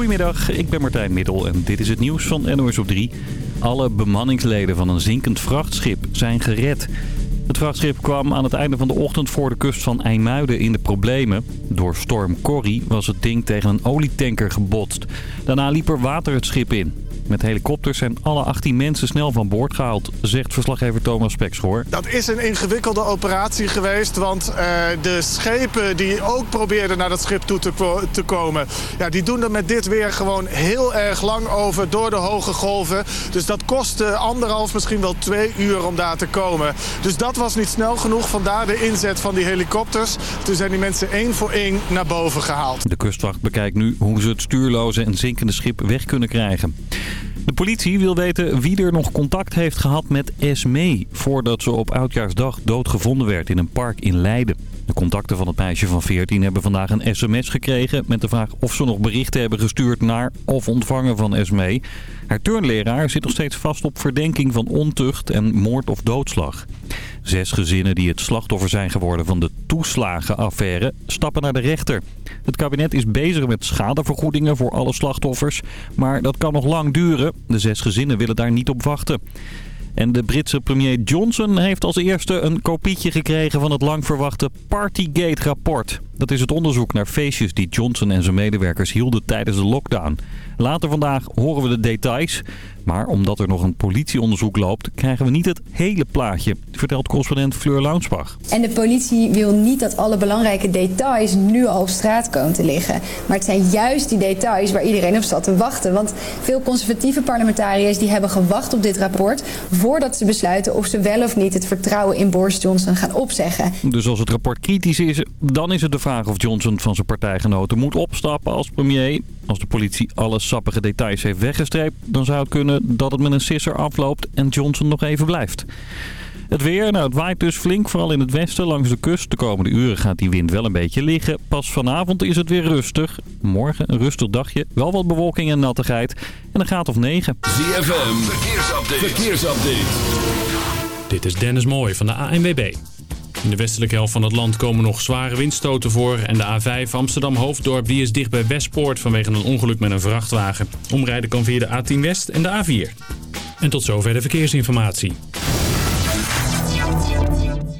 Goedemiddag, ik ben Martijn Middel en dit is het nieuws van NOS op 3. Alle bemanningsleden van een zinkend vrachtschip zijn gered. Het vrachtschip kwam aan het einde van de ochtend voor de kust van IJmuiden in de problemen. Door storm Corrie was het ding tegen een olietanker gebotst. Daarna liep er water het schip in. Met helikopters zijn alle 18 mensen snel van boord gehaald, zegt verslaggever Thomas Spekschoor. Dat is een ingewikkelde operatie geweest, want uh, de schepen die ook probeerden naar dat schip toe te, te, komen... Ja, die doen er met dit weer gewoon heel erg lang over door de hoge golven. Dus dat kostte anderhalf, misschien wel twee uur om daar te komen. Dus dat was niet snel genoeg, vandaar de inzet van die helikopters. Toen zijn die mensen één voor één naar boven gehaald. De kustwacht bekijkt nu hoe ze het stuurloze en zinkende schip weg kunnen krijgen. De politie wil weten wie er nog contact heeft gehad met Esmee... voordat ze op Oudjaarsdag doodgevonden werd in een park in Leiden. De contacten van het meisje van 14 hebben vandaag een sms gekregen... met de vraag of ze nog berichten hebben gestuurd naar of ontvangen van Esmee. Haar turnleraar zit nog steeds vast op verdenking van ontucht en moord of doodslag. Zes gezinnen die het slachtoffer zijn geworden van de toeslagenaffaire stappen naar de rechter. Het kabinet is bezig met schadevergoedingen voor alle slachtoffers. Maar dat kan nog lang duren. De zes gezinnen willen daar niet op wachten. En de Britse premier Johnson heeft als eerste een kopietje gekregen van het lang verwachte Partygate-rapport. Dat is het onderzoek naar feestjes die Johnson en zijn medewerkers hielden tijdens de lockdown. Later vandaag horen we de details. Maar omdat er nog een politieonderzoek loopt, krijgen we niet het hele plaatje, vertelt correspondent Fleur Launsbach. En de politie wil niet dat alle belangrijke details nu al op straat komen te liggen. Maar het zijn juist die details waar iedereen op zat te wachten. Want veel conservatieve parlementariërs die hebben gewacht op dit rapport... voordat ze besluiten of ze wel of niet het vertrouwen in Boris Johnson gaan opzeggen. Dus als het rapport kritisch is, dan is het de vraag of Johnson van zijn partijgenoten moet opstappen als premier. Als de politie alle sappige details heeft weggestreept, dan zou het kunnen dat het met een sisser afloopt en Johnson nog even blijft. Het weer, nou het waait dus flink, vooral in het westen langs de kust. De komende uren gaat die wind wel een beetje liggen. Pas vanavond is het weer rustig. Morgen een rustig dagje, wel wat bewolking en nattigheid. En een graad of 9. ZFM, verkeersupdate. verkeersupdate. Dit is Dennis Mooij van de ANWB. In de westelijke helft van het land komen nog zware windstoten voor. En de A5 Amsterdam-Hoofddorp die is dicht bij Westpoort vanwege een ongeluk met een vrachtwagen. Omrijden kan via de A10 West en de A4. En tot zover de verkeersinformatie.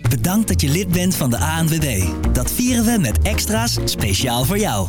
Bedankt dat je lid bent van de ANWB. Dat vieren we met extra's speciaal voor jou.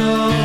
Show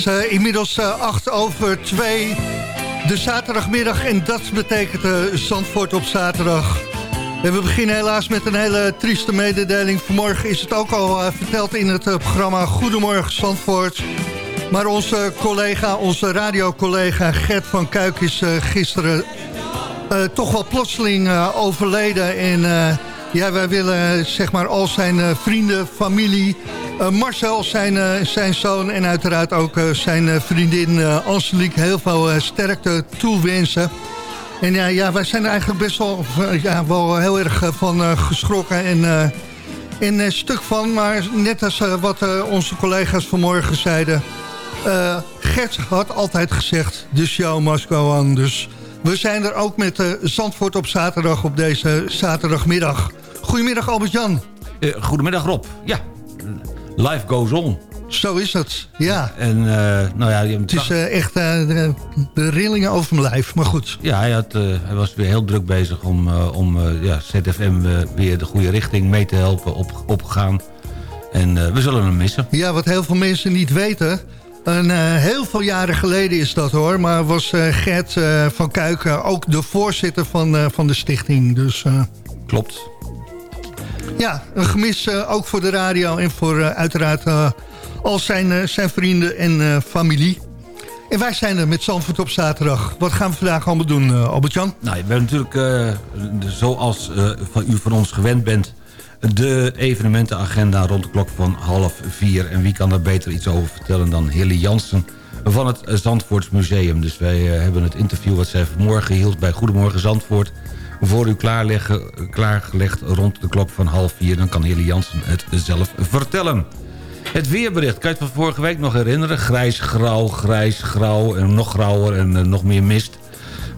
is eh, inmiddels eh, acht over twee. De zaterdagmiddag en dat betekent eh, Zandvoort op zaterdag. We beginnen helaas met een hele trieste mededeling. Vanmorgen is het ook al verteld in het programma Goedemorgen Zandvoort. Maar onze collega, onze radiocollega Gert van Kuik is gisteren toch wel plotseling overleden. En ja, wij willen zeg maar al zijn vrienden, familie... eh, Marcel, zijn, eh, zijn zoon en uiteraard ook eh, zijn vriendin eh, Angelique... heel veel sterkte toewensen. En ja, ja, wij zijn er eigenlijk best wel, ja, wel heel erg van geschrokken en, en eh, stuk van. Maar net als wat onze collega's vanmorgen zeiden... Gert had altijd gezegd, de show must go on. Dus we zijn er ook met eh, Zandvoort op zaterdag op deze zaterdagmiddag. Goedemiddag Albert-Jan. Goedemiddag Rob. Ja, life goes on. Zo is het, ja. En uh, nou ja, het is uh, echt uh, de, de, rillingen over mijn lijf, maar goed. Ja, hij, had, hij was weer heel druk bezig om, om ja, ZFM weer de goede richting mee te helpen op, opgaan. En we zullen hem missen. Ja, wat heel veel mensen niet weten... Een, heel veel jaren geleden is dat hoor, maar was Gert van Kuiken ook de voorzitter van, van de stichting. Dus, Klopt. Ja, een gemis ook voor de radio en voor uiteraard al zijn, zijn vrienden en familie. En wij zijn er met Zandvoort op zaterdag. Wat gaan we vandaag allemaal doen, Albert-Jan? Nou, je bent natuurlijk, zoals van u van ons gewend bent... de evenementenagenda rond de klok van half vier. En wie kan daar beter iets over vertellen dan Hilly Jansen van het Zandvoorts Museum. Dus wij hebben het interview wat zij vanmorgen hield bij Goedemorgen Zandvoort... voor u klaargelegd rond de klok van half vier. Dan kan Hilly Jansen het zelf vertellen. Het weerbericht, kan je het van vorige week nog herinneren? Grijs, grauw, grijs, grauw en nog grauwer en eh, nog meer mist.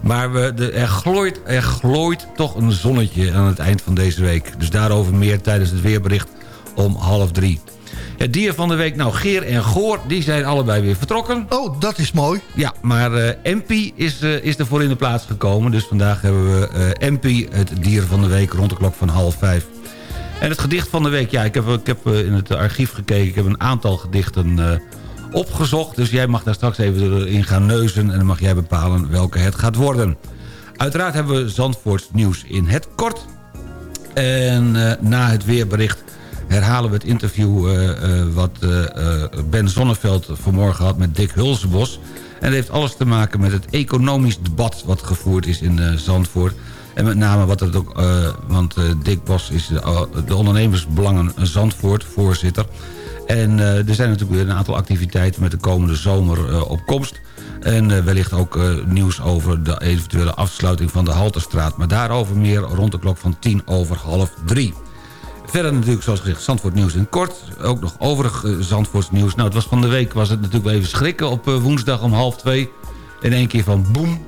Maar we, de, er, glooit, er glooit toch een zonnetje aan het eind van deze week. Dus daarover meer tijdens het weerbericht om half drie. Het dier van de week, nou Geer en Goor, die zijn allebei weer vertrokken. Oh, dat is mooi. Ja, maar eh MP is, eh, is ervoor in de plaats gekomen. Dus vandaag hebben we eh MP, het dier van de week, rond de klok van half vijf. En het gedicht van de week, ja, ik heb, ik heb in het archief gekeken. Ik heb een aantal gedichten opgezocht. Dus jij mag daar straks even in gaan neuzen... en dan mag jij bepalen welke het gaat worden. Uiteraard hebben we Zandvoorts nieuws in het kort. En na het weerbericht herhalen we het interview... eh, eh, wat eh, Ben Zonneveld vanmorgen had met Dick Hulsebos. En dat heeft alles te maken met het economisch debat... wat gevoerd is in Zandvoort. En met name wat het ook... want Dick Bos is de, de ondernemersbelangen Zandvoort, voorzitter... En er zijn natuurlijk weer een aantal activiteiten met de komende zomer op komst. En wellicht ook nieuws over de eventuele afsluiting van de Halterstraat. Maar daarover meer rond de klok van tien over half drie. Verder natuurlijk, zoals gezegd, Zandvoort nieuws in kort. Ook nog overig uh, Zandvoorts nieuws. Nou, het was van de week was het natuurlijk wel even schrikken op eh, woensdag om half twee. In één keer van boem.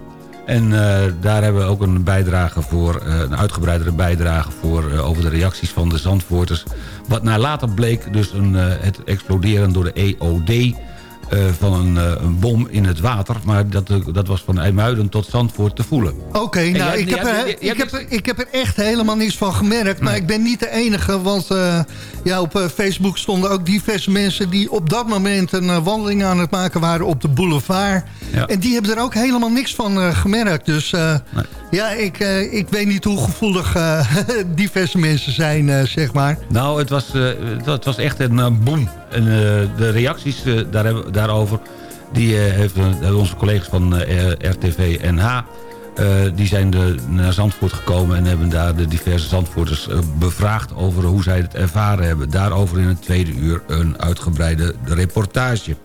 En eh, daar hebben we ook een bijdrage voor, eh, een uitgebreidere bijdrage voor... eh, over de reacties van de Zandvoorters. Wat naar later bleek dus een, eh, het exploderen door de EOD... eh, van een, eh, een bom in het water. Maar dat, eh, dat was van IJmuiden tot Zandvoort te voelen. Oké, nou, jij- ik, heb er, ik, heb, er- ik heb er echt helemaal niks van gemerkt. Maar ik ben niet de enige, want ja, op Facebook stonden ook diverse mensen... die op dat moment een wandeling aan het maken waren op de boulevard. Ja. En die hebben er ook helemaal niks van gemerkt. Dus ja, ik, eh, ik weet niet hoe gevoelig eh, diverse mensen zijn, eh, zeg maar. Nou, het was, het was echt een boom. De reacties daar daarover... die heeft, onze collega's van RTV NH... die zijn de, naar Zandvoort gekomen en hebben daar de diverse Zandvoorters bevraagd... over hoe zij het ervaren hebben. Daarover in het tweede uur een uitgebreide reportage.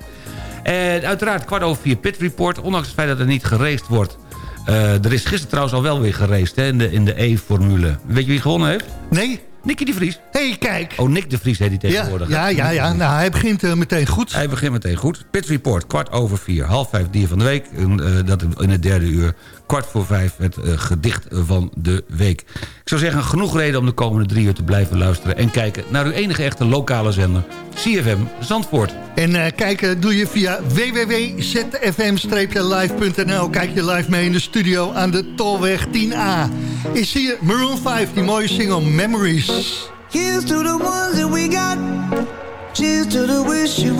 Uiteraard kwart over vier Pit Report. Ondanks het feit dat er niet geraced wordt... eh, er is gisteren trouwens al wel weer geraced hè, in de, in de E-formule. Weet je wie gewonnen heeft? Nee? Nicky de Vries. Hé, hey, kijk. Oh, Nick de Vries heet hij Ja, tegenwoordig. ja, ja, ja. Nou, hij begint eh, meteen goed. Hij begint meteen goed. Pit Report, kwart over vier. Half vijf dier van de week. Eh, dat in het derde uur. Kwart voor vijf het eh, gedicht van de week. Ik zou zeggen, genoeg reden om de komende drie uur te blijven luisteren... en kijken naar uw enige echte lokale zender. CFM Zandvoort. En eh, kijken doe je via www.zfm-live.nl. Kijk je live mee in de studio aan de Tolweg 10A. Is hier Maroon 5, die mooie single Memories. Here's to the ones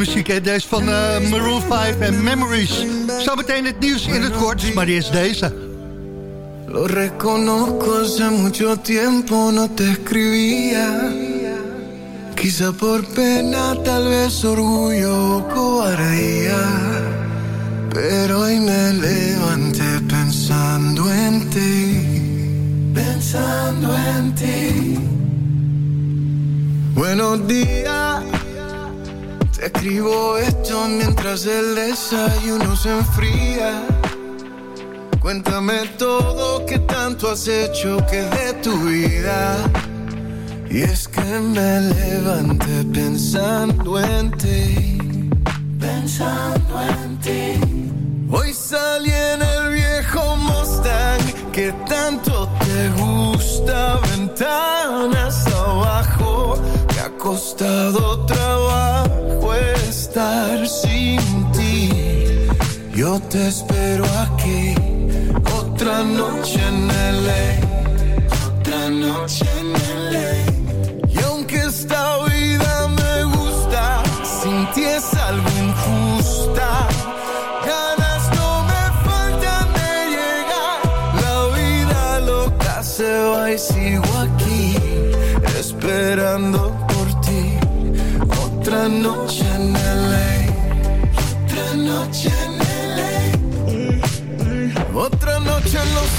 Muziek, hè? Deze van eh, Maroon 5 en Memories. Zometeen het nieuws in het kort, maar eerst deze. Lo reconozco, hace mucho tiempo no te escribía. Quizá por pena, tal vez orgullo o cobardía. Pero hoy me levanté pensando en ti. Pensando en ti. Buenos días. Te escribo esto mientras el desayuno se enfría. Cuéntame todo que tanto has hecho que de tu vida. Y es que me levanté pensando en ti. Pensando en ti. Hoy salí en el viejo Mustang que tanto te gusta. Ventanas abajo. Me ha costado trabajo estar sin ti. Yo te espero aquí. Otra noche en LA. Otra noche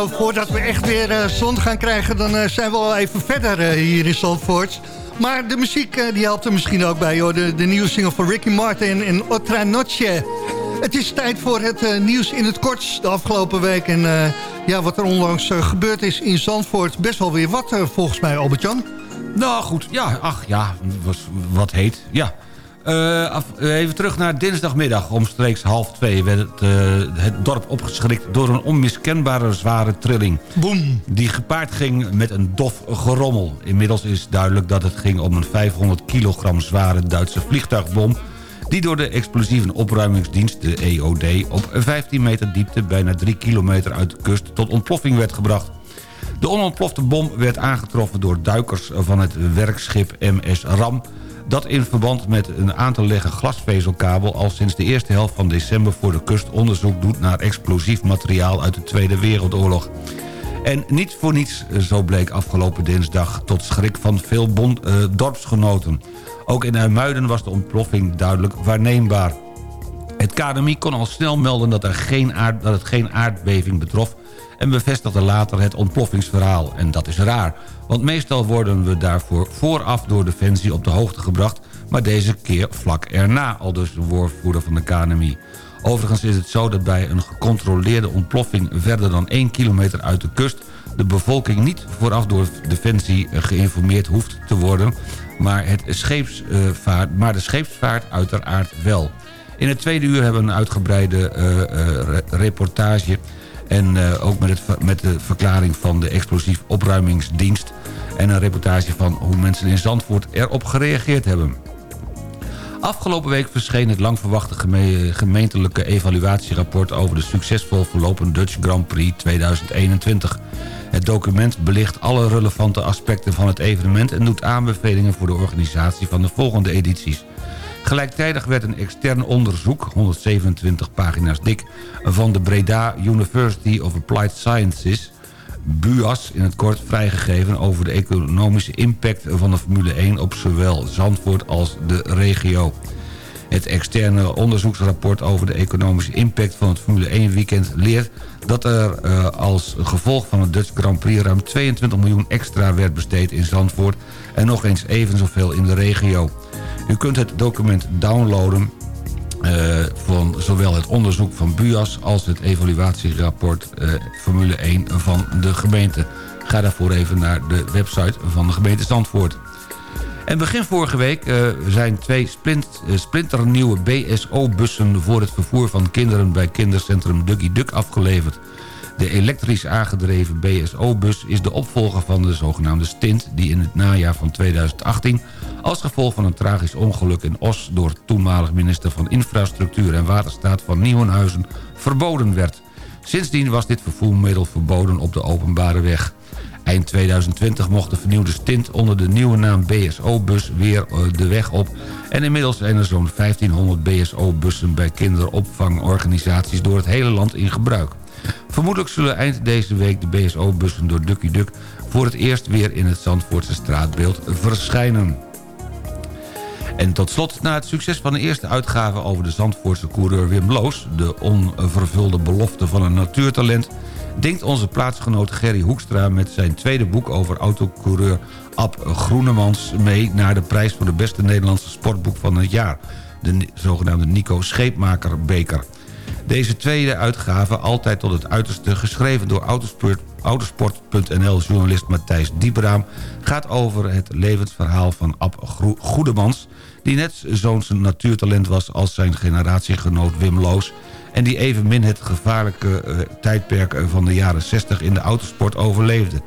Nou, voordat we echt weer eh, zon gaan krijgen... dan eh, zijn we al even verder eh, hier in Zandvoort. Maar de muziek die helpt er misschien ook bij. Hoor. De, nieuwe single van Ricky Martin en Otra Noche. Het is tijd voor het nieuws in het kort de afgelopen week. En ja, wat er onlangs gebeurd is in Zandvoort. Best wel weer wat volgens mij, Albert-Jan. Nou goed, ja, ach ja, wat heet, ja. Eh, af- even terug naar dinsdagmiddag. Omstreeks half twee werd het, eh, het dorp opgeschrikt... door een onmiskenbare zware trilling. Boom. Die gepaard ging met een dof gerommel. Inmiddels is duidelijk dat het ging om een 500 kilogram zware Duitse vliegtuigbom... die door de explosieve opruimingsdienst, de EOD... op 15 meter diepte, bijna 3 kilometer uit de kust... tot ontploffing werd gebracht. De onontplofte bom werd aangetroffen door duikers van het werkschip MS Ram... Dat in verband met een aan te leggen glasvezelkabel... al sinds de eerste helft van december voor de kust onderzoek doet... naar explosief materiaal uit de Tweede Wereldoorlog. En niet voor niets, eh, zo bleek afgelopen dinsdag... tot schrik van veel uh, dorpsgenoten. Ook in Uimuiden was de ontploffing duidelijk waarneembaar. Het KNMI kon al snel melden dat, er geen aard, dat het geen aardbeving betrof... en bevestigde later het ontploffingsverhaal. En dat is raar, want meestal worden we daarvoor vooraf door Defensie op de hoogte gebracht... maar deze keer vlak erna, al dus de woordvoerder van de KNMI. Overigens is het zo dat bij een gecontroleerde ontploffing... verder dan 1 kilometer uit de kust... de bevolking niet vooraf door Defensie geïnformeerd hoeft te worden... maar, het scheepsvaart, maar de scheepsvaart uiteraard wel. In het tweede uur hebben we een uitgebreide uh, uh, reportage... en uh, ook met, het, met de verklaring van de explosief opruimingsdienst... en een reportage van hoe mensen in Zandvoort erop gereageerd hebben. Afgelopen week verscheen het lang verwachte geme gemeentelijke evaluatierapport... over de succesvol verlopen Dutch Grand Prix 2021. Het document belicht alle relevante aspecten van het evenement... en doet aanbevelingen voor de organisatie van de volgende edities. Gelijktijdig werd een extern onderzoek, 127 pagina's dik... van de Breda University of Applied Sciences... BUAS in het kort vrijgegeven over de economische impact van de Formule 1 op zowel Zandvoort als de regio. Het externe onderzoeksrapport over de economische impact van het Formule 1 weekend leert dat er uh, als gevolg van het Dutch Grand Prix ruim 22 miljoen extra werd besteed in Zandvoort en nog eens even zoveel in de regio. U kunt het document downloaden uh, van zowel het onderzoek van BUAS als het evaluatierapport uh, Formule 1 van de gemeente. Ga daarvoor even naar de website van de gemeente Zandvoort. En begin vorige week uh, zijn twee splint, splinternieuwe BSO-bussen... voor het vervoer van kinderen bij kindercentrum Ducky Duck afgeleverd. De elektrisch aangedreven BSO-bus is de opvolger van de zogenaamde Stint... die in het najaar van 2018 als gevolg van een tragisch ongeluk in Os... door toenmalig minister van Infrastructuur en Waterstaat van Nieuwenhuizen verboden werd. Sindsdien was dit vervoermiddel verboden op de openbare weg. Eind 2020 mocht de vernieuwde stint onder de nieuwe naam BSO-bus weer de weg op... en inmiddels zijn er zo'n 1500 BSO-bussen bij kinderopvangorganisaties door het hele land in gebruik. Vermoedelijk zullen eind deze week de BSO-bussen door Ducky Duck... voor het eerst weer in het Zandvoortse straatbeeld verschijnen. En tot slot, na het succes van de eerste uitgave over de Zandvoortse coureur Wim Loos... de onvervulde belofte van een natuurtalent... denkt onze plaatsgenoot Gerry Hoekstra met zijn tweede boek over autocoureur Ab Groenemans mee... naar de prijs voor de beste Nederlandse sportboek van het jaar. De zogenaamde Nico Scheepmaker Beker. Deze tweede uitgave, altijd tot het uiterste... geschreven door Autosport Autosport.nl-journalist Matthijs Diebraam... gaat over het levensverhaal van Ab Goedemans... die net zo'n natuurtalent was als zijn generatiegenoot Wim Loos... en die evenmin het gevaarlijke uh, tijdperk van de jaren 60 in de autosport overleefde.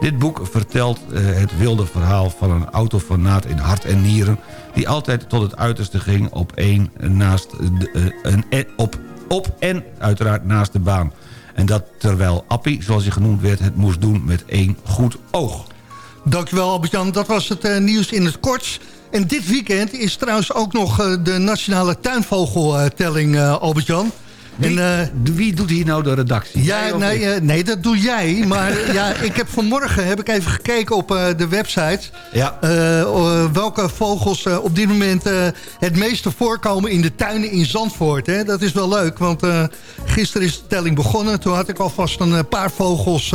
Dit boek vertelt uh, het wilde verhaal van een autofanaat in hart en nieren... die altijd tot het uiterste ging op, één naast een, op, op en uiteraard naast de baan... En dat terwijl Appie, zoals hij genoemd werd, het moest doen met één goed oog. Dankjewel Albert-Jan, dat was het uh, nieuws in het kort. En dit weekend is trouwens ook nog uh, de nationale tuinvogeltelling, uh, Albert-Jan. Wie, en, uh, wie doet hier nou de redactie? Ja, nee, uh, nee, dat doe jij. Maar ja, ik heb vanmorgen heb ik even gekeken op uh, de website. Ja. welke vogels op dit moment het meeste voorkomen in de tuinen in Zandvoort. Hè? Dat is wel leuk, want gisteren is de telling begonnen. Toen had ik alvast een paar vogels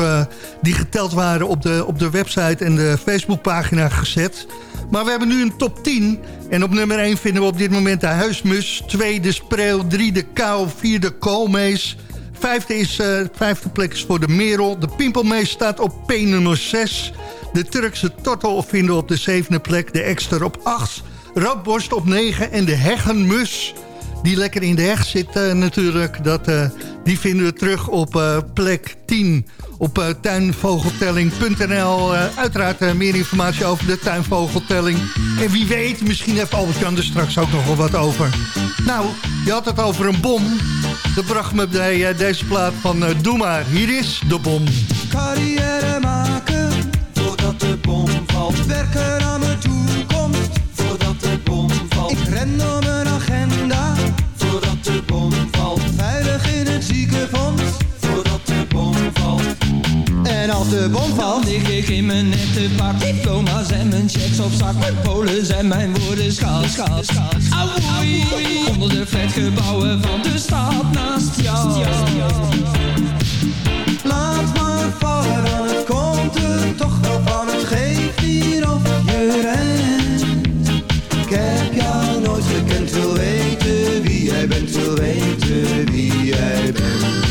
die geteld waren op de, op de website en de Facebookpagina gezet. Maar we hebben nu een top 10. En op nummer 1 vinden we op dit moment de huismus. 2 de spreeuw, 3 de kou, 4 de koolmees. Vijfde, is, uh, vijfde plek is voor de merel. De pimpelmees staat op P nummer 6. De Turkse tortel vinden we op de zevende plek. De ekster op 8. Roodborst op 9. En de heggenmus, die lekker in de heg zit uh, natuurlijk. Dat, uh, die vinden we terug op uh, plek 10 op tuinvogeltelling.nl. Uiteraard meer informatie over de tuinvogeltelling. En wie weet, misschien heeft Albert-Jan er straks ook nog wel wat over. Nou, je had het over een bom. Dat bracht me bij deze plaat van Doe maar. Hier is de bom. Carrière maken, voordat de bom valt. Werken aan mijn toekomst, voordat de pen op mijn agenda. De bom valt. Veilig in het ziekenfonds. Voordat de bom valt. En als de bom valt, lig ik in mijn nette pak. Diploma's en mijn checks op zak. Mijn polen zijn mijn woorden schaal, schaal, schaal. Onder de flatgebouwen van de stad naast jou. Laat maar vallen, dan het komt er toch wel van. Het geeft hier of je rent. Wil weten wie jij bent.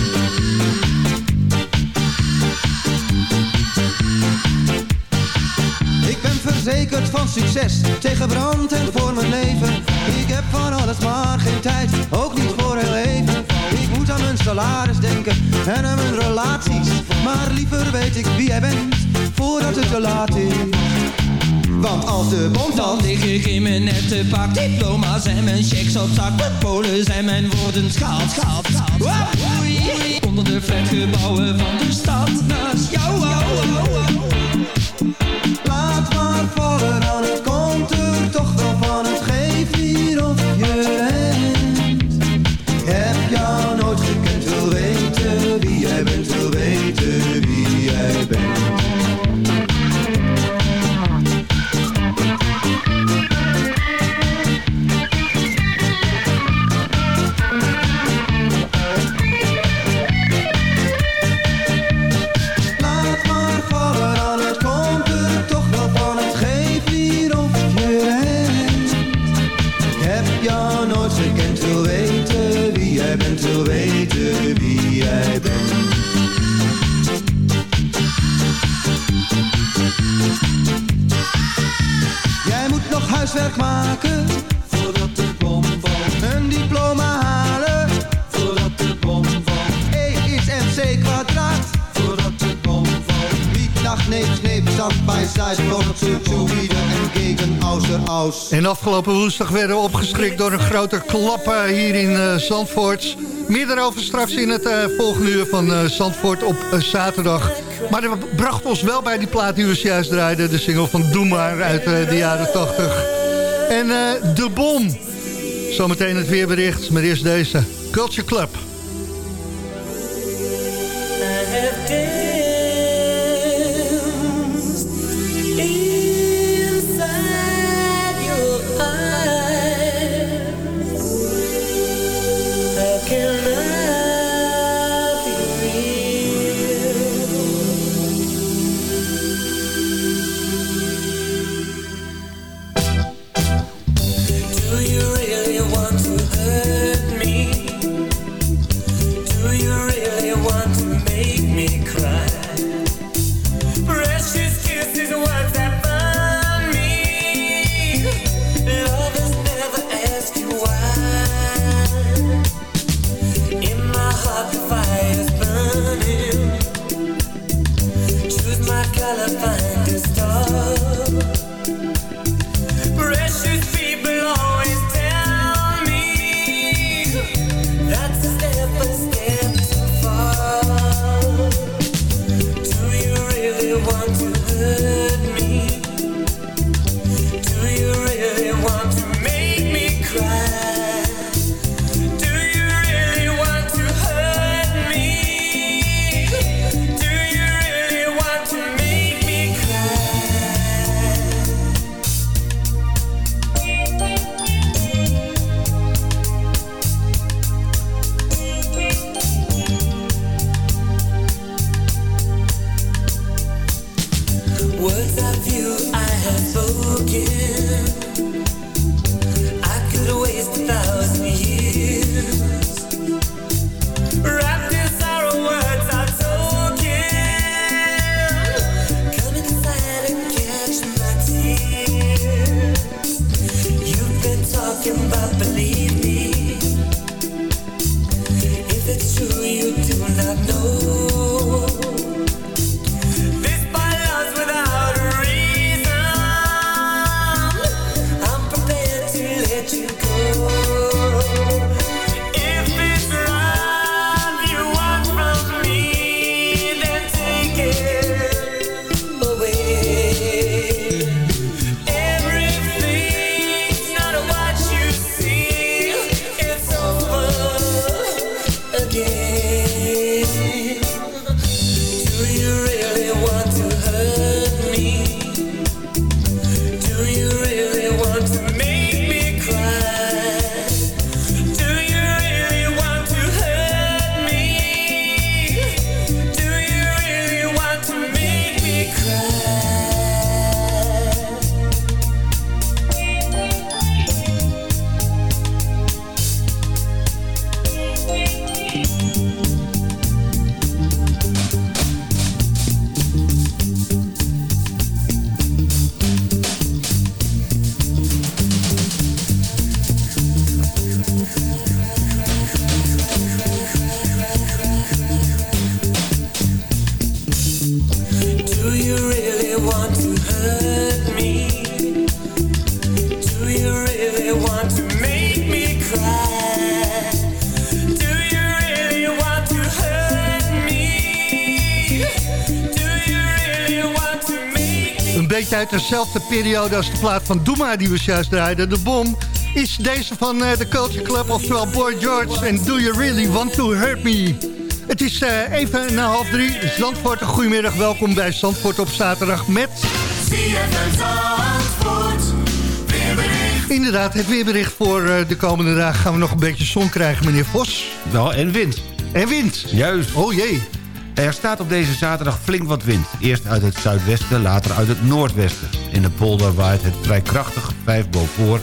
Ik ben verzekerd van succes, tegen brand en voor mijn leven. Ik heb van alles maar geen tijd, ook niet voor heel even. Ik moet aan mijn salaris denken en aan mijn relaties. Maar liever weet ik wie jij bent, voordat het te laat is. Want als de bom valt, lig ik in mijn nette pak. Diploma's en mijn checks op zak. Mijn polen zijn mijn woorden schaal, schaal, schaal. Onder de flatgebouwen van de stad En afgelopen woensdag werden we opgeschrikt door een grote klap eh, hier in eh, Zandvoort. Meer daarover straks in het eh, volgende uur van Zandvoort op zaterdag. Maar dat bracht ons wel bij die plaat die we juist draaiden. De single van Doe Maar uit de jaren 80. En De Bom. Zometeen het weerbericht, maar eerst deze. Culture Club. Dezelfde periode als de plaat van Doema die we juist draaiden. De bom is deze van eh, de Culture Club, oftewel Boy George. En Do You Really Want To Hurt Me? Het is eh, even na half drie. Zandvoort, een goedemiddag. Welkom bij Zandvoort op zaterdag met... Inderdaad, het weerbericht voor eh, de komende dagen gaan we nog een beetje zon krijgen, meneer Vos. Nou, en wind. En wind. Juist. Oh jee. Er staat op deze zaterdag flink wat wind. Eerst uit het zuidwesten, later uit het noordwesten. In de polder waait het vrij krachtig 5 boven.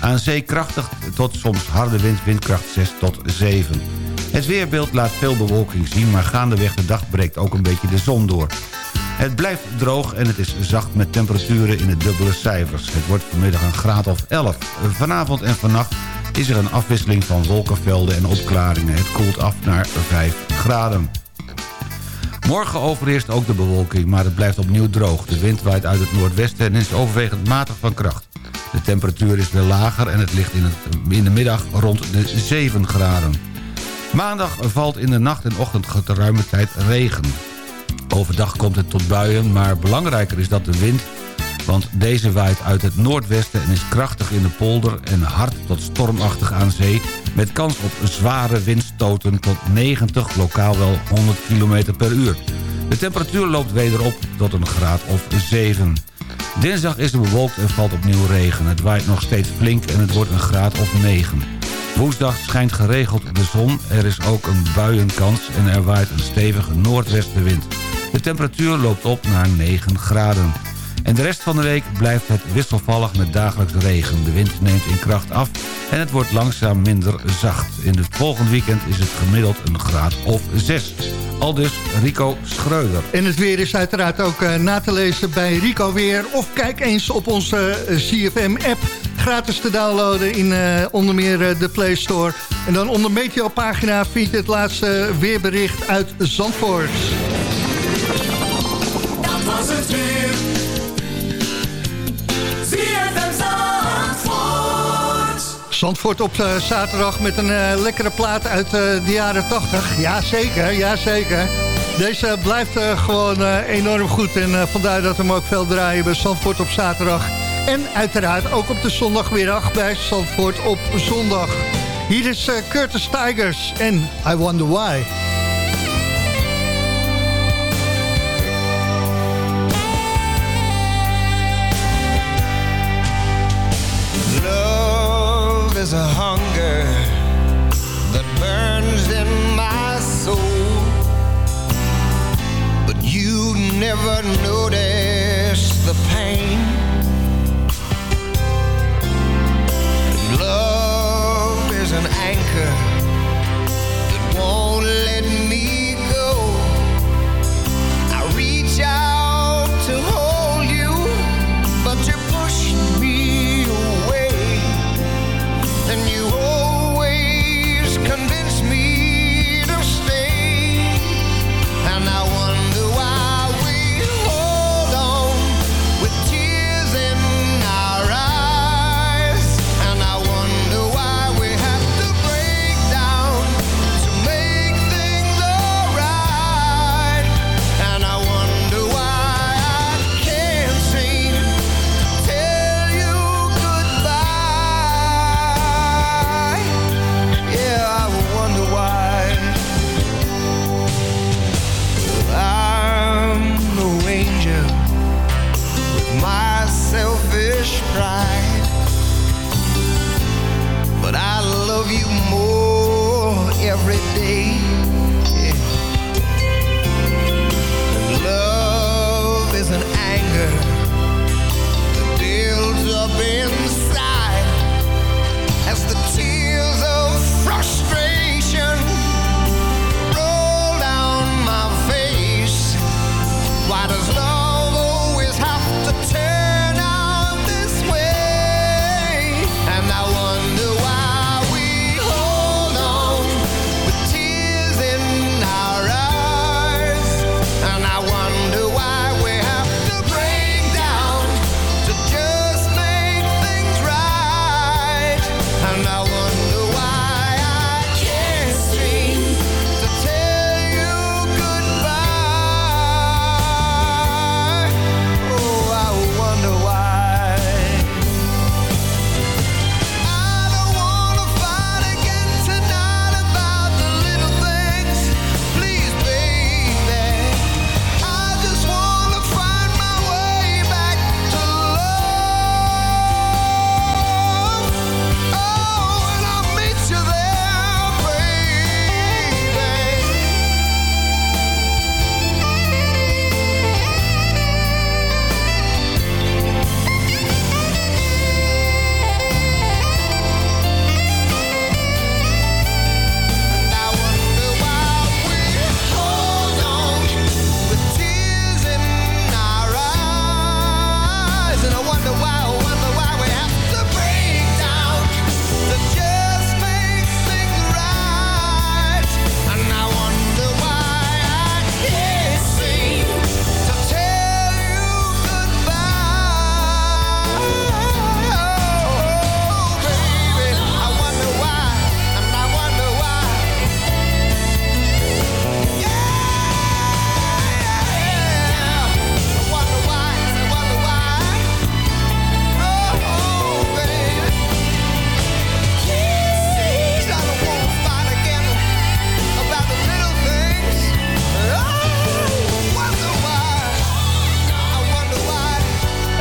Aan zee krachtig tot soms harde wind, windkracht 6 tot 7. Het weerbeeld laat veel bewolking zien, maar gaandeweg de dag breekt ook een beetje de zon door. Het blijft droog en het is zacht met temperaturen in de dubbele cijfers. Het wordt vanmiddag een graad of 11. Vanavond en vannacht is er een afwisseling van wolkenvelden en opklaringen. Het koelt af naar 5 graden. Morgen overheerst ook de bewolking, maar het blijft opnieuw droog. De wind waait uit het noordwesten en is overwegend matig van kracht. De temperatuur is weer lager en het ligt in, het, de middag rond de 7 graden. Maandag valt in de nacht en ochtend geruime tijd regen. Overdag komt het tot buien, maar belangrijker is dat de wind... want deze waait uit het noordwesten en is krachtig in de polder... en hard tot stormachtig aan zee... met kans op zware windstoten tot 90, lokaal wel 100 km per uur. De temperatuur loopt weder op tot een graad of 7. Dinsdag is er bewolkt en valt opnieuw regen. Het waait nog steeds flink en het wordt een graad of 9. Woensdag schijnt geregeld de zon, er is ook een buienkans en er waait een stevige noordwestenwind. De temperatuur loopt op naar 9 graden. En de rest van de week blijft het wisselvallig met dagelijks regen. De wind neemt in kracht af en het wordt langzaam minder zacht. In het volgende weekend is het gemiddeld een graad of 6. Al dus Rico Schreuder. En het weer is uiteraard ook uh, na te lezen bij Rico Weer. Of kijk eens op onze uh, CFM-app. Gratis te downloaden in uh, onder meer de Play Store. En dan onder Meteo-pagina vind je het laatste weerbericht uit Zandvoort. Dat was het weer. Zandvoort op uh, zaterdag met een uh, lekkere plaat uit uh, de jaren 80. Jazeker, jazeker. Deze blijft gewoon enorm goed en vandaar dat we hem ook veel draaien bij Zandvoort op zaterdag. En uiteraard ook op de zondagmiddag bij Zandvoort op zondag. Hier is Curtis Tigers en I Wonder Why. A hunger that burns in my soul. But you never notice the pain.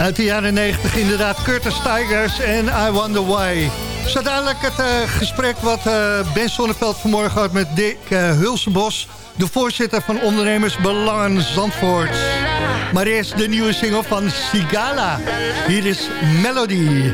Uit de jaren 90 inderdaad Curtis Tigers en I Wonder Why. Zo dadelijk het eh, gesprek wat eh, Ben Sonneveld vanmorgen had met Dick uh, Hulsenbos... de voorzitter van Ondernemersbelangen Zandvoort. Maar eerst de nieuwe single van Sigala. Hier is Melody.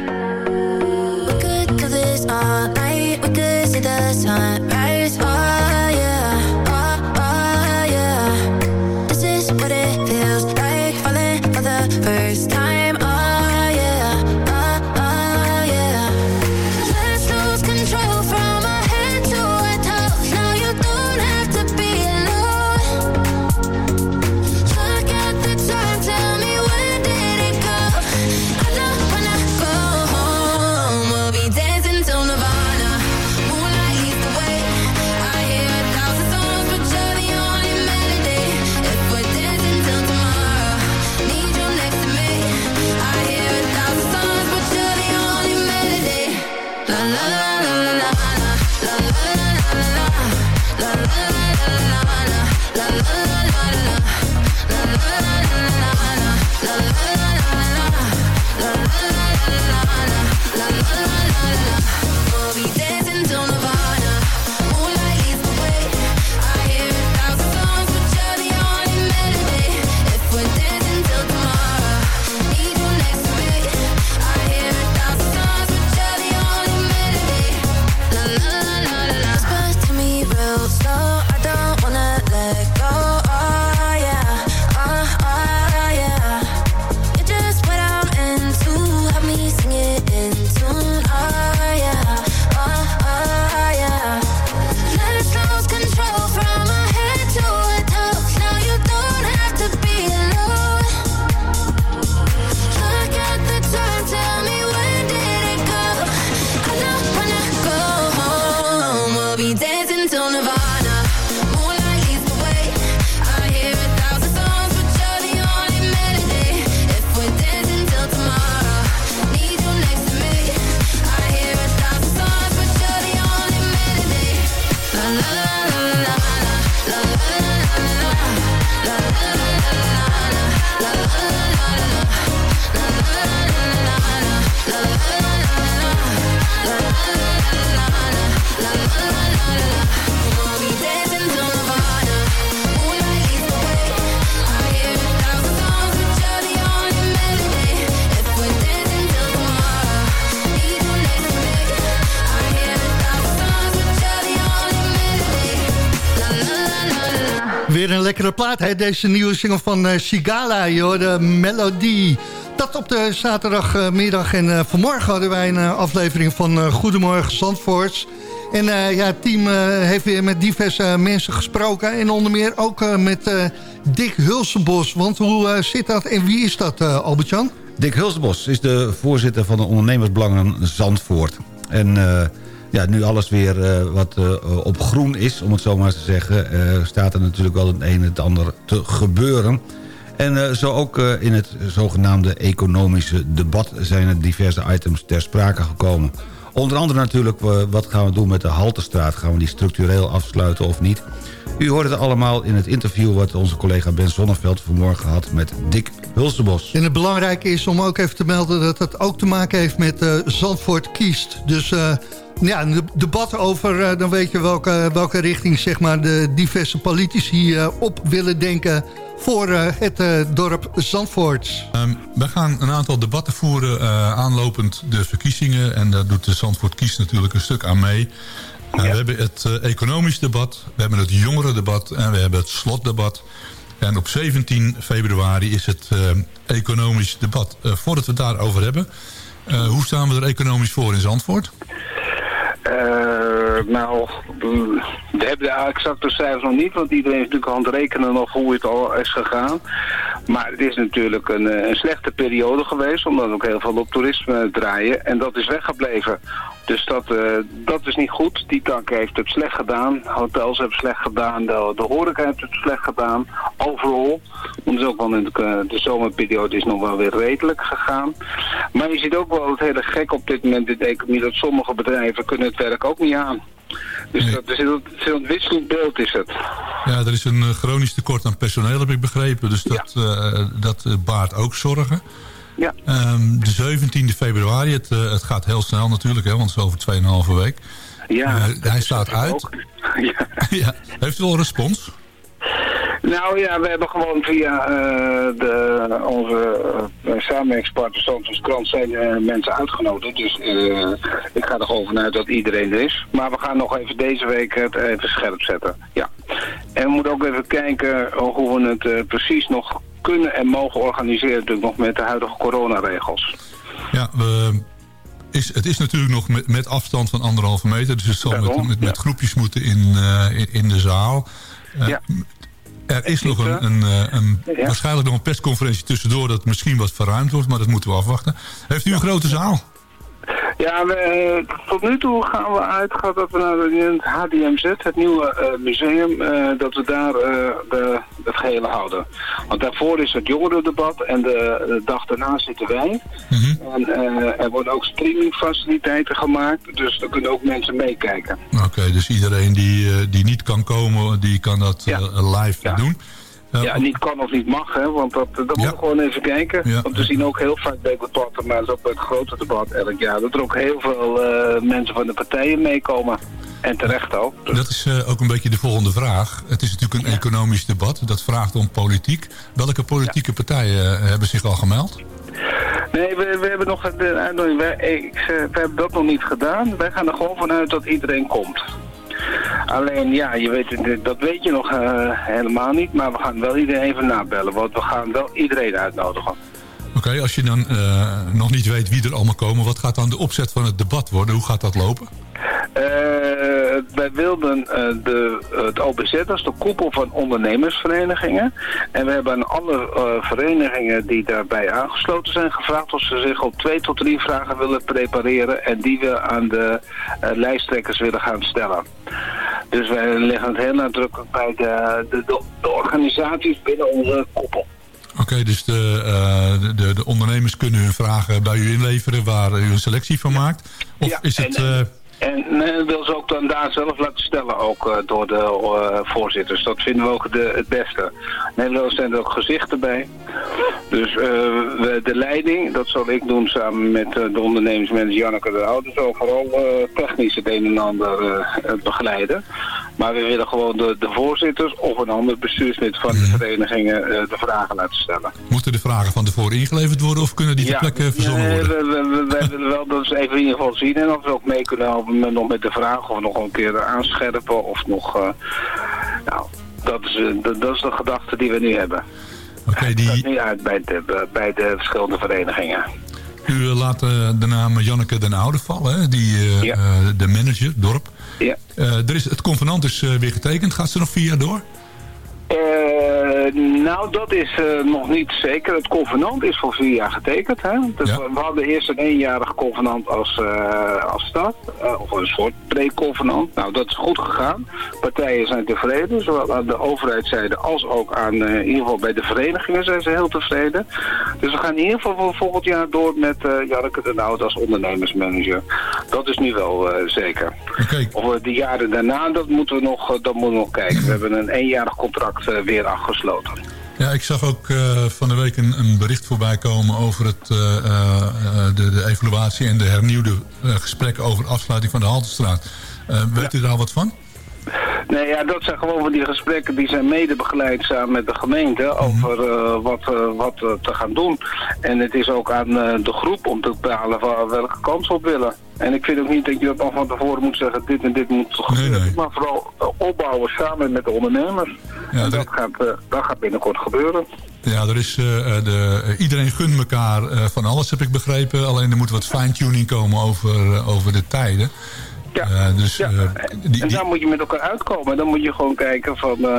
Plaat, hè? deze nieuwe single van eh, Sigala, joh, de Melody. Dat op de zaterdagmiddag en eh, vanmorgen hadden wij een eh, aflevering van Goedemorgen Zandvoorts. En ja, het team heeft weer met diverse mensen gesproken. En onder meer ook met Dick Hulsenbos. Want hoe zit dat en wie is dat, Albert-Jan? Dick Hulsbos is de voorzitter van de ondernemersbelangen Zandvoort. En ja, nu alles weer eh, wat eh, op groen is, om het zo maar te zeggen... eh, staat er natuurlijk wel het een en het ander te gebeuren. En zo ook in het zogenaamde economische debat... zijn er diverse items ter sprake gekomen. Onder andere natuurlijk, wat gaan we doen met de Haltestraat? Gaan we die structureel afsluiten of niet? U hoort het allemaal in het interview... wat onze collega Ben Zonneveld vanmorgen had met Dick Hulsebos. En het belangrijke is om ook even te melden dat het ook te maken heeft met Zandvoort kiest. Dus ja, een debat over, eh, dan weet je welke, welke richting zeg maar, de diverse politici eh, op willen denken voor eh, het dorp Zandvoort. Um, we gaan een aantal debatten voeren uh, aanlopend de verkiezingen. En daar doet de Zandvoort Kies natuurlijk een stuk aan mee. Uh, We hebben het uh, economisch debat, we hebben het jongerendebat en we hebben het slotdebat. En op 17 februari is het economisch debat. voordat we het daarover hebben, hoe staan we er economisch voor in Zandvoort? Uh, nou, we hebben de exacte cijfers nog niet, want iedereen is natuurlijk aan het rekenen nog hoe het al is gegaan. Maar het is natuurlijk een, een slechte periode geweest, omdat ook heel veel op toerisme draaien. En dat is weggebleven. Dus dat, uh, dat is niet goed. Die tak heeft het slecht gedaan. Hotels hebben het slecht gedaan. De, de horeca heeft het slecht gedaan. Overal. Want ook in de, de zomerperiode is nog wel weer redelijk gegaan. Maar je ziet ook wel het hele gek op dit moment in de economie... dat sommige bedrijven kunnen het werk ook niet aan. Dus nee. dat is een, een wisselend beeld is het. Ja, er is een chronisch tekort aan personeel, heb ik begrepen. Dus dat, ja. uh, dat baart ook zorgen. Ja. Ehm, de 17e februari, het, eh, het gaat heel snel natuurlijk, hè, want het is over 2,5 week. Ja, Eh, hij staat uit. ja. Heeft u al respons? Nou ja, we hebben gewoon via eh, de, onze uh, samenwerkingspartner Zandvoorts Krant zijn eh, mensen uitgenodigd. Dus ik ga er gewoon vanuit dat iedereen er is. Maar we gaan nog even deze week het even scherp zetten. Ja. En we moeten ook even kijken hoe we het precies nog kunnen en mogen organiseren natuurlijk nog met de huidige coronaregels. Ja, we, is, het is natuurlijk nog met, met afstand van anderhalve meter. Dus het zal met, met, met groepjes moeten in, in, in de zaal. Eh, Ja. Er is nog een, een, eh, een, Ja. waarschijnlijk nog een persconferentie tussendoor... dat misschien wat verruimd wordt, maar dat moeten we afwachten. Heeft u een grote zaal? Ja, we, eh, tot nu toe gaan we uit dat we naar het HDMZ, het nieuwe eh, museum, eh, dat we daar eh, de, het gehele houden. Want daarvoor is het jongerendebat en de, de dag daarna zitten wij. En eh, er worden ook streamingfaciliteiten gemaakt, dus er kunnen ook mensen meekijken. Oké, dus iedereen die, die niet kan komen, die kan dat live doen. Ja, niet kan of niet mag, hè, want dat, dat moeten we gewoon even kijken. Ja. Want we zien ook heel vaak bij debatten, maar dat is ook bij het grote debat elk jaar, dat er ook heel veel eh, mensen van de partijen meekomen. En terecht ook. Dat is eh, ook een beetje de volgende vraag. Het is natuurlijk een economisch debat. Dat vraagt om politiek. Welke politieke partijen eh, hebben zich al gemeld? Nee, we, we hebben nog de uitnodiging. Wij, ik, wij hebben dat nog niet gedaan. Wij gaan er gewoon vanuit dat iedereen komt. Alleen, ja, je weet, het, dat weet je nog eh, helemaal niet. Maar we gaan wel iedereen even nabellen. Want we gaan wel iedereen uitnodigen. Oké, als je dan eh, nog niet weet wie er allemaal komen... wat gaat dan de opzet van het debat worden? Hoe gaat dat lopen? Eh, wij wilden eh, de, het OBZ, dat is de koepel van ondernemersverenigingen. En we hebben aan alle verenigingen die daarbij aangesloten zijn gevraagd of ze zich op twee tot drie vragen willen prepareren en die we aan de lijsttrekkers willen gaan stellen. Dus wij leggen het heel nadrukkelijk bij de, de, de, de organisaties binnen onze koepel. Oké, dus de, eh, de- de, de ondernemers kunnen hun vragen bij u inleveren... waar u een selectie van maakt? Of Ja, is het... en- eh, En nee, wil ze ook dan daar zelf laten stellen, ook eh, door de eh, voorzitters. Dat vinden we ook de, het beste. Nederland zijn er ook gezichten bij. Dus eh, we, de leiding, dat zal ik doen samen met eh, de ondernemingsmanager Janneke de Oude. Zo vooral eh, technisch het een en ander eh, begeleiden. Maar we willen gewoon de, de voorzitters of een ander bestuurslid van de verenigingen eh, de vragen laten stellen. moeten de vragen van tevoren ingeleverd worden... of kunnen die ter plekke verzonnen worden? we, we, willen wel dat ze even in ieder geval zien en of we ook mee kunnen helpen met, nog met de vragen of nog een keer aanscherpen of nog... eh, nou, dat is, eh, dat, dat is de gedachte die we nu hebben. Oké, die... Dat nu uit bij de, bij de verschillende verenigingen. U laat de naam Janneke den Oude vallen, hè? Die, de manager, dorp. Ja. Eh, er is, het convenant is eh, weer getekend. Gaat ze nog vier jaar door? Eh, nou, dat is eh, nog niet zeker. Het convenant is voor vier jaar getekend. Hè? Dus we, we hadden eerst een eenjarig convenant als, eh, als stad. of een soort pre-convenant. Nou, dat is goed gegaan. Partijen zijn tevreden. Zowel aan de overheidszijde als ook aan, in ieder geval bij de verenigingen zijn ze heel tevreden. Dus we gaan in ieder geval voor volgend jaar door met Janneke de Oud als ondernemersmanager. Dat is nu wel zeker. Of we de jaren daarna, dat moeten we nog, dat moeten we nog kijken. We hebben een eenjarig contract eh, weer afgesloten. Ja, ik zag ook eh, van de week een, een bericht voorbij komen over het, eh, de, de evaluatie en de hernieuwde gesprekken over afsluiting van de Haltestraat. Weet u daar wat van? Nee, ja, dat zijn gewoon van die gesprekken die zijn mede begeleid samen met de gemeente over eh, wat, eh, wat te gaan doen. En het is ook aan de groep om te bepalen welke kans we op willen. En ik vind ook niet dat je dat nog van tevoren moet zeggen, dit en dit moet gebeuren. Maar vooral opbouwen samen met de ondernemers. En dat gaat, eh, dat gaat binnenkort gebeuren. Ja, er is, eh, eh, de, iedereen gunt elkaar van alles, heb ik begrepen. Alleen er moet wat fine-tuning komen over, over de tijden. Ja. dus, eh, die, en daar moet je met elkaar uitkomen. En dan moet je gewoon kijken van, eh,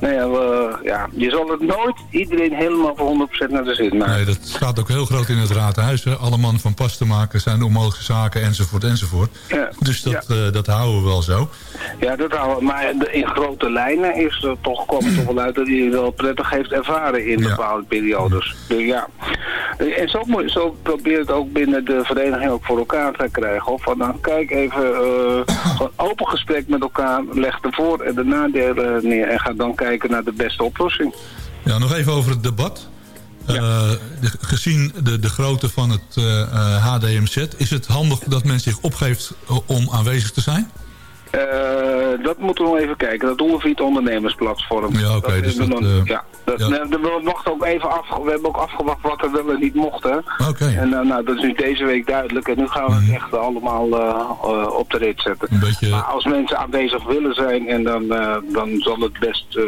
nou ja, we, ja, je zal het nooit iedereen helemaal voor 100% naar de zin maken. Nee, dat staat ook heel groot in het raadhuis. Hè. Alle man van pas te maken zijn onmogelijke zaken, enzovoort, enzovoort. Ja. Dus dat, eh, dat houden we wel zo. Ja, dat houden we. Maar in grote lijnen is er toch, komt het toch wel uit dat hij het wel prettig heeft ervaren in bepaalde periodes. Dus ja. En zo, zo probeer het ook binnen de vereniging ook voor elkaar te krijgen. Of van, nou, kijk even, eh, gewoon open gesprek met elkaar, leg de voor- en de nadelen neer en ga dan kijken naar de beste oplossing. Ja, nog even over het debat. Eh, de- gezien de, de grootte van het eh, eh, HDMZ, is het handig dat men zich opgeeft eh, om aanwezig te zijn? Eh, dat moeten we nog even kijken. Dat doen we via het ondernemersplatform. Ja, oké, Dat dus is dat, eh, ja, dat, ja. nee, we, wachten ook even af, we hebben ook afgewacht wat er wel en niet mocht. Hè. Oké. En eh, nou, dat is nu deze week duidelijk. En nu gaan we het echt allemaal op de rit zetten. Een beetje... Maar als mensen aanwezig willen zijn, en dan, dan zal het best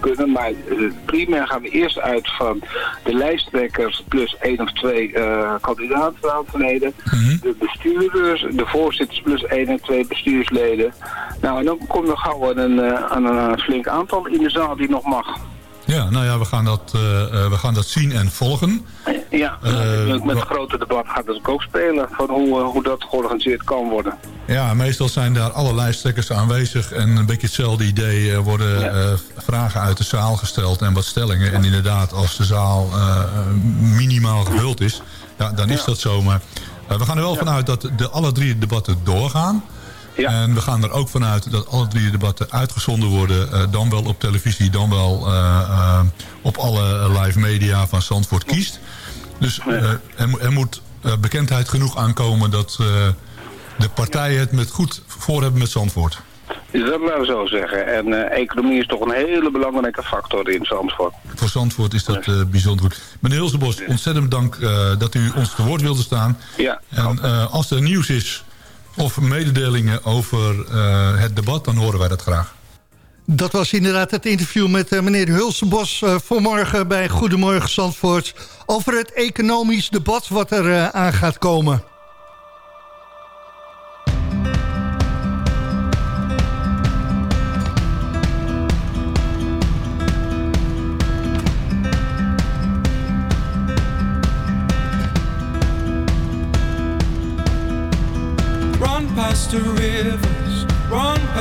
kunnen. Maar eh, primair gaan we eerst uit van de lijsttrekkers plus één of twee eh kandidaatraadleden. De bestuurders, de voorzitters plus één en twee bestuursleden. Nou, en dan komt er gauw aan een, eh, aan een flink aantal in de zaal die nog mag. Ja, nou ja, we gaan dat, eh, eh, we gaan dat zien en volgen. Ja, Eh, met het grote debat gaat het ook spelen van hoe, hoe dat georganiseerd kan worden. Ja, meestal zijn daar alle lijsttrekkers aanwezig en een beetje hetzelfde idee. Worden vragen uit de zaal gesteld en wat stellingen. En inderdaad, als de zaal minimaal gevuld is, ja, dan is dat zo. Maar we gaan er wel vanuit dat de alle drie debatten doorgaan. En we gaan er ook vanuit dat alle drie debatten uitgezonden worden. eh, dan wel op televisie, dan wel eh, eh, op alle live media van Zandvoort kiest. Dus er, mo- er moet bekendheid genoeg aankomen dat de partijen het met goed voor hebben met Zandvoort. Dus dat laten we zo zeggen. En economie is toch een hele belangrijke factor in Zandvoort. Voor Zandvoort is dat bijzonder goed. Meneer Hilsebos, ontzettend dank dat u ons te woord wilde staan. Ja. En als er nieuws is of mededelingen over eh, het debat, dan horen wij dat graag. Dat was inderdaad het interview met eh, meneer Hulsenbos eh, vanmorgen bij Goedemorgen Zandvoort... over het economisch debat wat er aan gaat komen.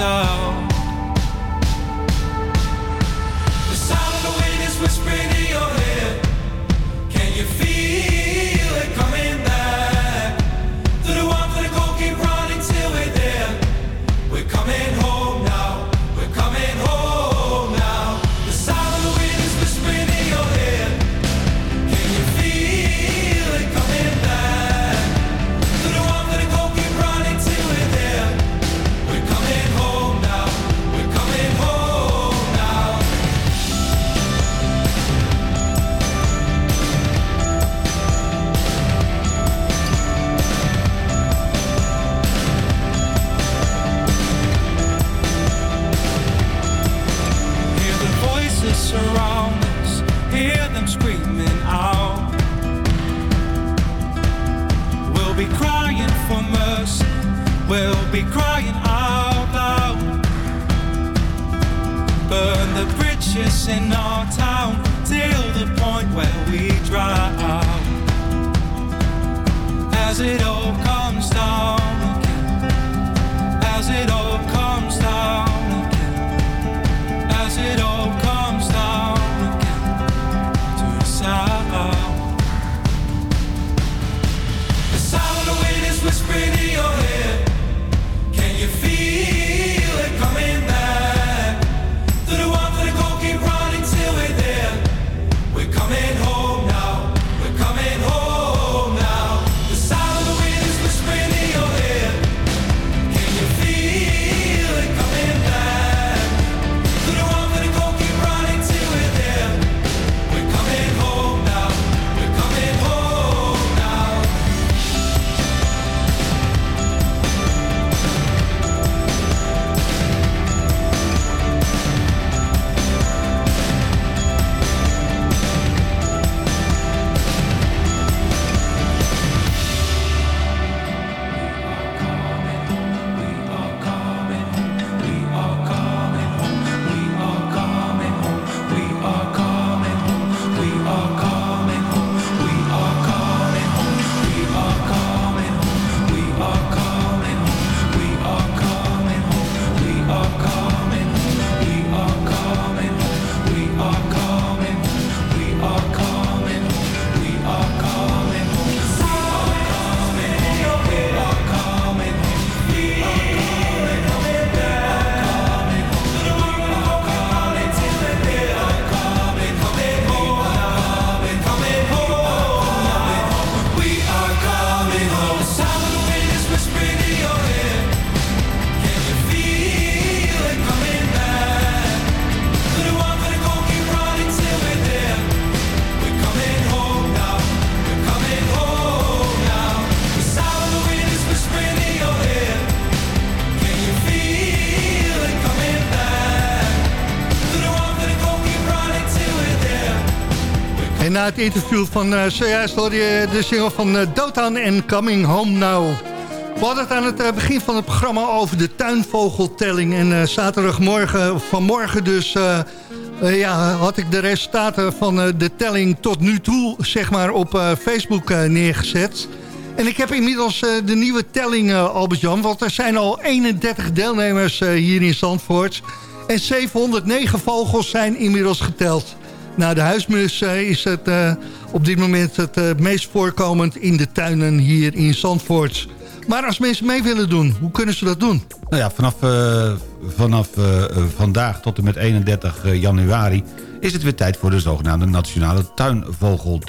sound. The sound of the wind is whispering in your head. Can you feel na het interview van uh, zojuist hoorde je de single van uh, Dotan en Coming Home Now. We hadden het aan het uh, begin van het programma over de tuinvogeltelling. En zaterdagmorgen, vanmorgen dus, ja, had ik de resultaten van de telling tot nu toe zeg maar, op Facebook neergezet. En ik heb inmiddels de nieuwe telling, Albert-Jan. Want er zijn al 31 deelnemers hier in Zandvoort. En 709 vogels zijn inmiddels geteld. Nou, de huismus is het, uh, op dit moment het uh, meest voorkomend in de tuinen hier in Zandvoort. Maar als mensen mee willen doen, hoe kunnen ze dat doen? Nou ja, vanaf, vanaf vandaag tot en met 31 januari is het weer tijd voor de zogenaamde Nationale Tuinvogel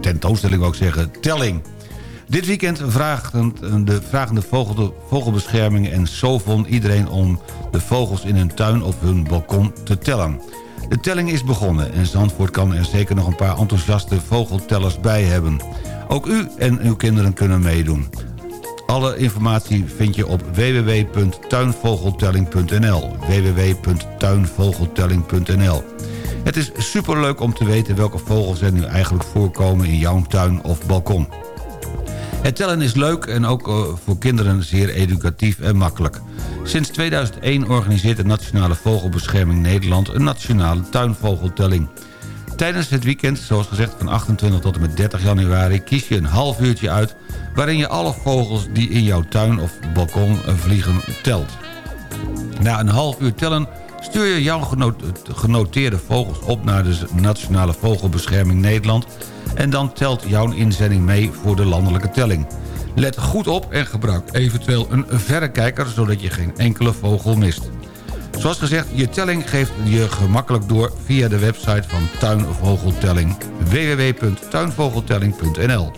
tentoonstelling, ik zeggen, telling. Dit weekend vragen de, vragen de vogel, vogelbescherming en Sovon iedereen om de vogels in hun tuin of hun balkon te tellen. De telling is begonnen en Zandvoort kan er zeker nog een paar enthousiaste vogeltellers bij hebben. Ook u en uw kinderen kunnen meedoen. Alle informatie vind je op www.tuinvogeltelling.nl www.tuinvogeltelling.nl Het is superleuk om te weten welke vogels er nu eigenlijk voorkomen in jouw tuin of balkon. Het tellen is leuk en ook eh, voor kinderen zeer educatief en makkelijk. Sinds 2001 organiseert de Nationale Vogelbescherming Nederland... een nationale tuinvogeltelling. Tijdens het weekend, zoals gezegd van 28 tot en met 30 januari... kies je een half uurtje uit... waarin je alle vogels die in jouw tuin of balkon vliegen telt. Na een half uur tellen stuur je jouw genoteerde vogels op... naar de Nationale Vogelbescherming Nederland... en dan telt jouw inzending mee voor de landelijke telling... Let goed op en gebruik eventueel een verrekijker... zodat je geen enkele vogel mist. Zoals gezegd, je telling geeft je gemakkelijk door... via de website van Tuinvogeltelling www.tuinvogeltelling.nl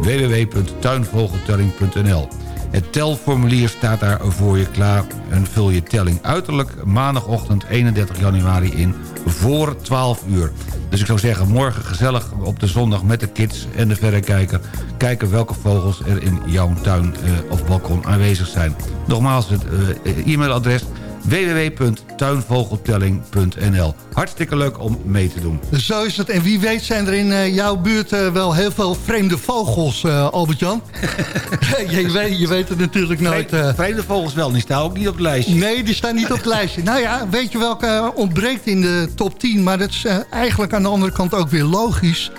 www.tuinvogeltelling.nl Het telformulier staat daar voor je klaar en vul je telling uiterlijk maandagochtend 31 januari in voor 12 uur. Dus ik zou zeggen, morgen gezellig op de zondag met de kids en de verrekijker... kijken welke vogels er in jouw tuin uh, of balkon aanwezig zijn. Nogmaals, het uh, e-mailadres www.tuinvogeltelling.nl. Hartstikke leuk om mee te doen. Zo is het. En wie weet zijn er in uh, jouw buurt uh, wel heel veel vreemde vogels, uh, Albert-Jan? je, weet, je weet het natuurlijk nooit. Vreemde vogels wel, die staan ook niet op het lijstje. Nee, die staan niet op het lijstje. Nou ja, weet je welke ontbreekt in de top 10? Maar dat is eigenlijk aan de andere kant ook weer logisch.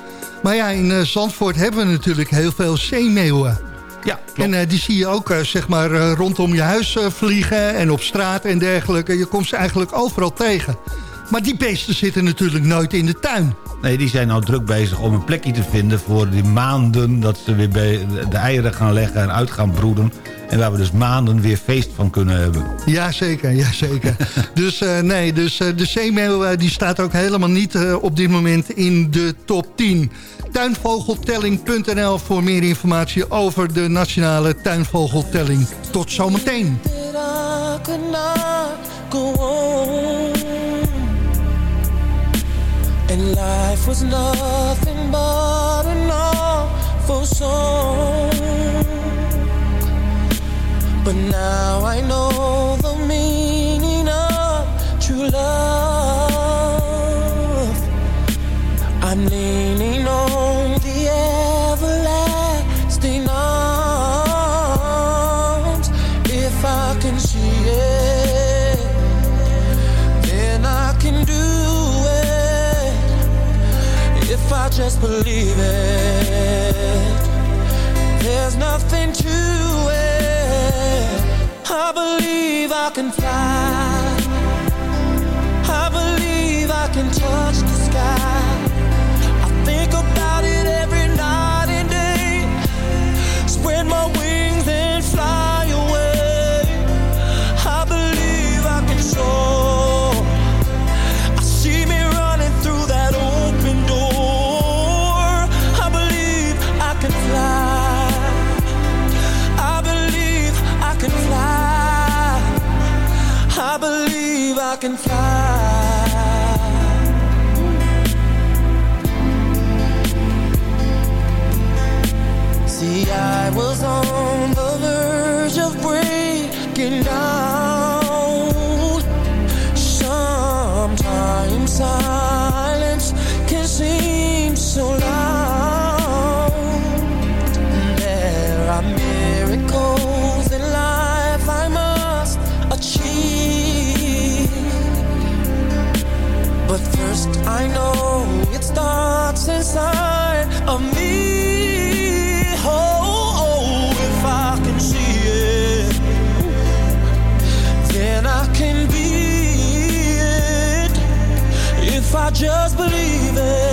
Maar ja, in Zandvoort hebben we natuurlijk heel veel zeemeeuwen. Ja, En uh, die zie je ook uh, zeg maar, uh, rondom je huis vliegen en op straat en dergelijke. Je komt ze eigenlijk overal tegen. Maar die beesten zitten natuurlijk nooit in de tuin. Nee, die zijn nou druk bezig om een plekje te vinden voor die maanden... dat ze weer bij de eieren gaan leggen en uit gaan broeden. En waar we dus maanden weer feest van kunnen hebben. Jazeker, jazeker. dus uh, nee, dus uh, de zeemeeuw uh, die staat ook helemaal niet op dit moment in de top 10 tuinvogeltelling.nl voor meer informatie over de nationale tuinvogeltelling. Tot zometeen. And life was nothing but an awful song But now I know the meaning of true love. I'm leaning on the everlasting arms. If I can see it Then I can do it. If I just believe it There's nothing I can fly can fly just believe it.